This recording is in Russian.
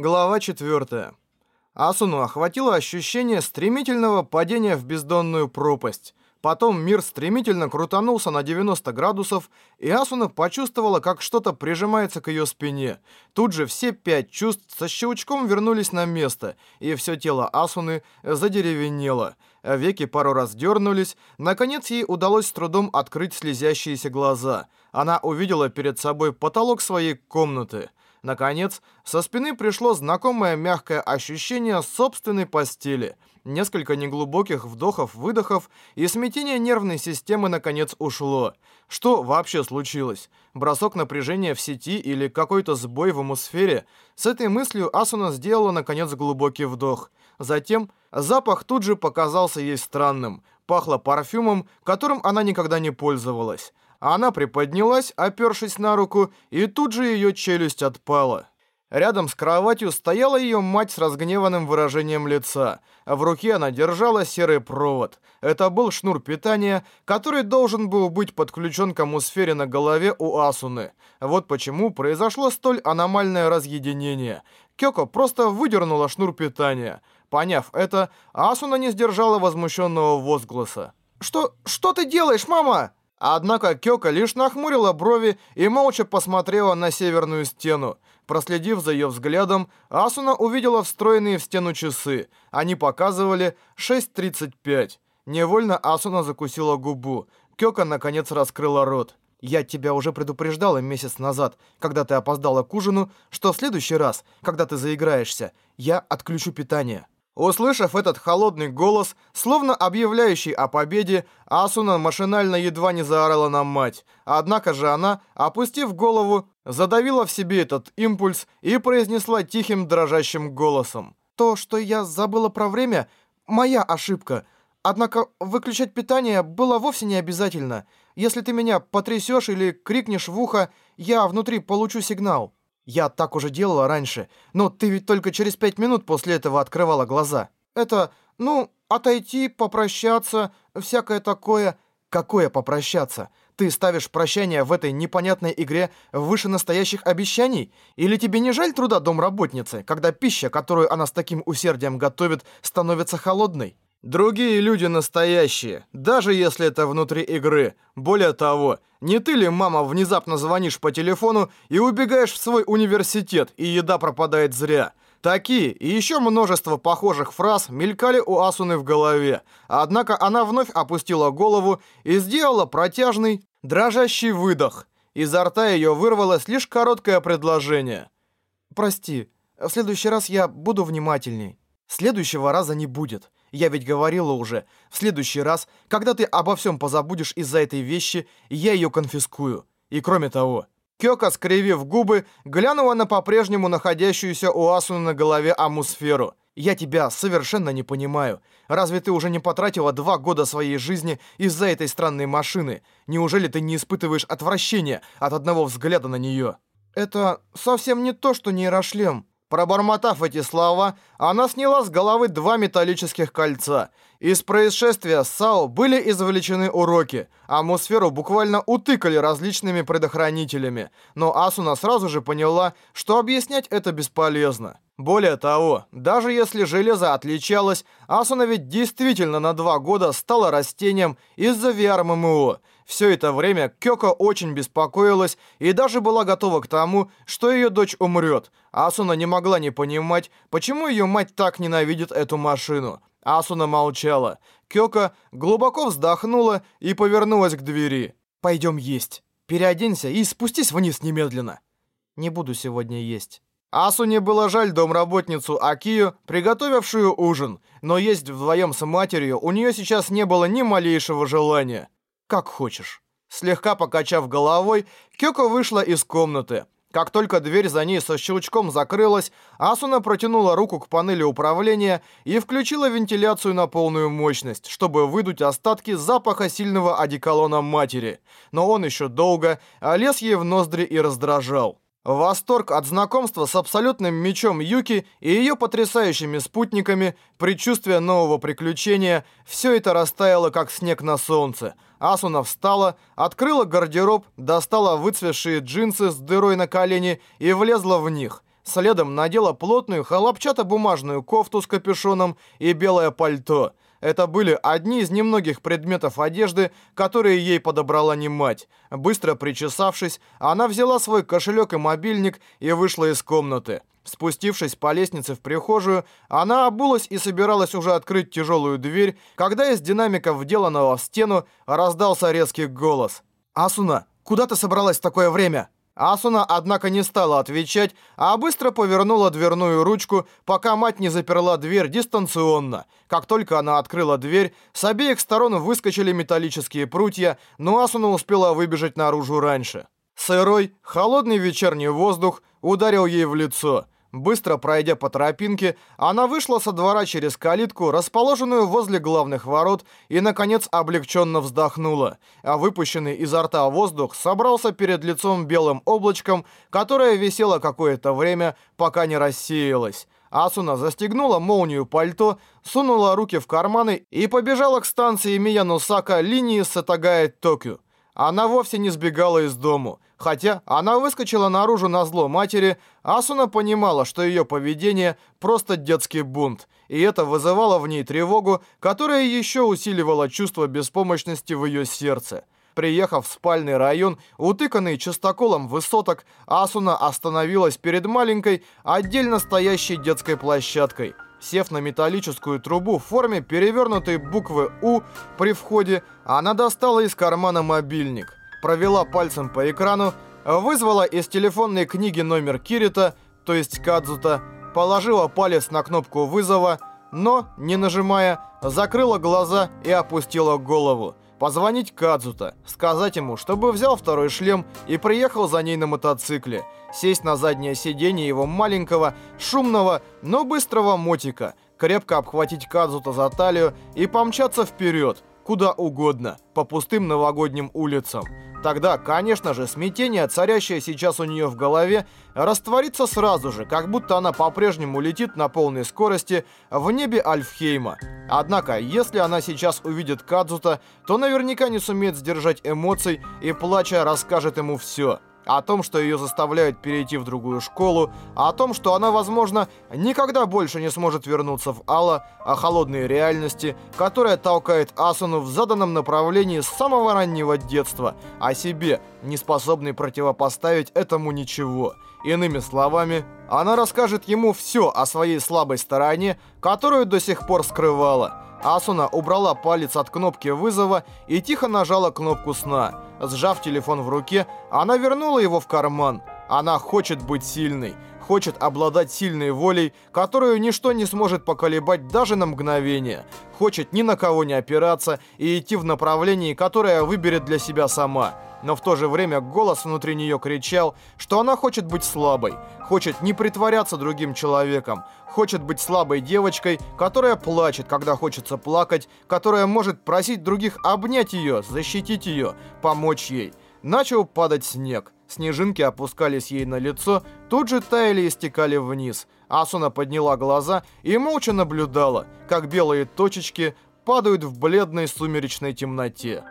Глава 4. Асуну охватило ощущение стремительного падения в бездонную пропасть. Потом мир стремительно крутанулся на 90 градусов, и Асуна почувствовала, как что-то прижимается к ее спине. Тут же все пять чувств со щелчком вернулись на место, и все тело Асуны задеревенело. Веки пару раз дернулись. Наконец ей удалось с трудом открыть слезящиеся глаза. Она увидела перед собой потолок своей комнаты. Наконец, со спины пришло знакомое мягкое ощущение собственной постели. Несколько неглубоких вдохов-выдохов, и смятение нервной системы наконец ушло. Что вообще случилось? Бросок напряжения в сети или какой-то сбой в атмосфере? С этой мыслью Асуна сделала наконец глубокий вдох. Затем запах тут же показался ей странным. Пахло парфюмом, которым она никогда не пользовалась. Она приподнялась, опершись на руку, и тут же ее челюсть отпала. Рядом с кроватью стояла ее мать с разгневанным выражением лица. а В руке она держала серый провод. Это был шнур питания, который должен был быть подключен к атмосфере на голове у Асуны. Вот почему произошло столь аномальное разъединение. Кёко просто выдернула шнур питания. Поняв это, Асуна не сдержала возмущенного возгласа. «Что... что ты делаешь, мама?» Однако Кёка лишь нахмурила брови и молча посмотрела на северную стену. Проследив за ее взглядом, Асуна увидела встроенные в стену часы. Они показывали 6.35. Невольно Асуна закусила губу. Кёка наконец раскрыла рот. «Я тебя уже предупреждала месяц назад, когда ты опоздала к ужину, что в следующий раз, когда ты заиграешься, я отключу питание». Услышав этот холодный голос, словно объявляющий о победе, Асуна машинально едва не заорала на мать. Однако же она, опустив голову, задавила в себе этот импульс и произнесла тихим дрожащим голосом. «То, что я забыла про время, моя ошибка. Однако выключать питание было вовсе не обязательно. Если ты меня потрясешь или крикнешь в ухо, я внутри получу сигнал». Я так уже делала раньше, но ты ведь только через пять минут после этого открывала глаза. Это, ну, отойти, попрощаться, всякое такое. Какое попрощаться? Ты ставишь прощание в этой непонятной игре выше настоящих обещаний? Или тебе не жаль труда домработницы, когда пища, которую она с таким усердием готовит, становится холодной? Другие люди настоящие, даже если это внутри игры. Более того, не ты ли, мама, внезапно звонишь по телефону и убегаешь в свой университет, и еда пропадает зря? Такие и еще множество похожих фраз мелькали у Асуны в голове. Однако она вновь опустила голову и сделала протяжный, дрожащий выдох. Изо рта ее вырвалось лишь короткое предложение. «Прости, в следующий раз я буду внимательней. Следующего раза не будет». Я ведь говорила уже, в следующий раз, когда ты обо всем позабудешь из-за этой вещи, я ее конфискую. И кроме того, Кёка, скривив губы, глянула на по-прежнему находящуюся у Асуны на голове амусферу. «Я тебя совершенно не понимаю. Разве ты уже не потратила два года своей жизни из-за этой странной машины? Неужели ты не испытываешь отвращения от одного взгляда на нее?» «Это совсем не то, что нейрошлем», Пробормотав эти слова, она сняла с головы два металлических кольца. Из происшествия с САО были извлечены уроки. Атмосферу буквально утыкали различными предохранителями. Но Асуна сразу же поняла, что объяснять это бесполезно. Более того, даже если железо отличалось, Асуна ведь действительно на два года стала растением из-за VR-ММО. Все это время Кёко очень беспокоилась и даже была готова к тому, что ее дочь умрет. Асуна не могла не понимать, почему ее мать так ненавидит эту машину. Асуна молчала. Кёко глубоко вздохнула и повернулась к двери. «Пойдем есть. Переоденься и спустись вниз немедленно». «Не буду сегодня есть». Асуне было жаль домработницу Акию, приготовившую ужин, но есть вдвоем с матерью у нее сейчас не было ни малейшего желания. «Как хочешь». Слегка покачав головой, Кёко вышла из комнаты. Как только дверь за ней со щелчком закрылась, Асуна протянула руку к панели управления и включила вентиляцию на полную мощность, чтобы выдуть остатки запаха сильного одеколона матери. Но он еще долго лез ей в ноздри и раздражал. Восторг от знакомства с абсолютным мечом Юки и ее потрясающими спутниками, предчувствие нового приключения, все это растаяло, как снег на солнце. Асуна встала, открыла гардероб, достала выцветшие джинсы с дырой на колени и влезла в них. Следом надела плотную хлопчатобумажную кофту с капюшоном и белое пальто. Это были одни из немногих предметов одежды, которые ей подобрала не мать. Быстро причесавшись, она взяла свой кошелек и мобильник и вышла из комнаты. Спустившись по лестнице в прихожую, она обулась и собиралась уже открыть тяжелую дверь, когда из динамика, вделанного в стену, раздался резкий голос. «Асуна, куда ты собралась в такое время?» Асуна, однако, не стала отвечать, а быстро повернула дверную ручку, пока мать не заперла дверь дистанционно. Как только она открыла дверь, с обеих сторон выскочили металлические прутья, но Асуна успела выбежать наружу раньше. Сырой, холодный вечерний воздух ударил ей в лицо – Быстро пройдя по тропинке, она вышла со двора через калитку, расположенную возле главных ворот, и, наконец, облегченно вздохнула. А выпущенный изо рта воздух собрался перед лицом белым облачком, которое висело какое-то время, пока не рассеялось. Асуна застегнула молнию пальто, сунула руки в карманы и побежала к станции Миянусака линии Сатагая-Токю. Она вовсе не сбегала из дому. Хотя она выскочила наружу на зло матери, Асуна понимала, что ее поведение просто детский бунт, и это вызывало в ней тревогу, которая еще усиливала чувство беспомощности в ее сердце. Приехав в спальный район, утыканный частоколом высоток, Асуна остановилась перед маленькой, отдельно стоящей детской площадкой – Сев на металлическую трубу в форме перевернутой буквы «У» при входе, она достала из кармана мобильник, провела пальцем по экрану, вызвала из телефонной книги номер Кирита, то есть Кадзута, положила палец на кнопку вызова, но, не нажимая, закрыла глаза и опустила голову. Позвонить Кадзута, сказать ему, чтобы взял второй шлем и приехал за ней на мотоцикле – сесть на заднее сиденье его маленького, шумного, но быстрого мотика, крепко обхватить Кадзута за талию и помчаться вперед, куда угодно, по пустым новогодним улицам. Тогда, конечно же, смятение, царящее сейчас у нее в голове, растворится сразу же, как будто она по-прежнему летит на полной скорости в небе Альфхейма. Однако, если она сейчас увидит Кадзута, то наверняка не сумеет сдержать эмоций и, плача, расскажет ему все о том, что ее заставляют перейти в другую школу, о том, что она, возможно, никогда больше не сможет вернуться в Алла, о холодной реальности, которая толкает Асуну в заданном направлении с самого раннего детства, о себе, не способной противопоставить этому ничего. Иными словами, она расскажет ему все о своей слабой стороне, которую до сих пор скрывала. Асуна убрала палец от кнопки вызова и тихо нажала кнопку сна. Сжав телефон в руке, она вернула его в карман. Она хочет быть сильной, хочет обладать сильной волей, которую ничто не сможет поколебать даже на мгновение. Хочет ни на кого не опираться и идти в направлении, которое выберет для себя сама но в то же время голос внутри нее кричал, что она хочет быть слабой, хочет не притворяться другим человеком, хочет быть слабой девочкой, которая плачет, когда хочется плакать, которая может просить других обнять ее, защитить ее, помочь ей. Начал падать снег. Снежинки опускались ей на лицо, тут же таяли и стекали вниз. Асуна подняла глаза и молча наблюдала, как белые точечки падают в бледной сумеречной темноте.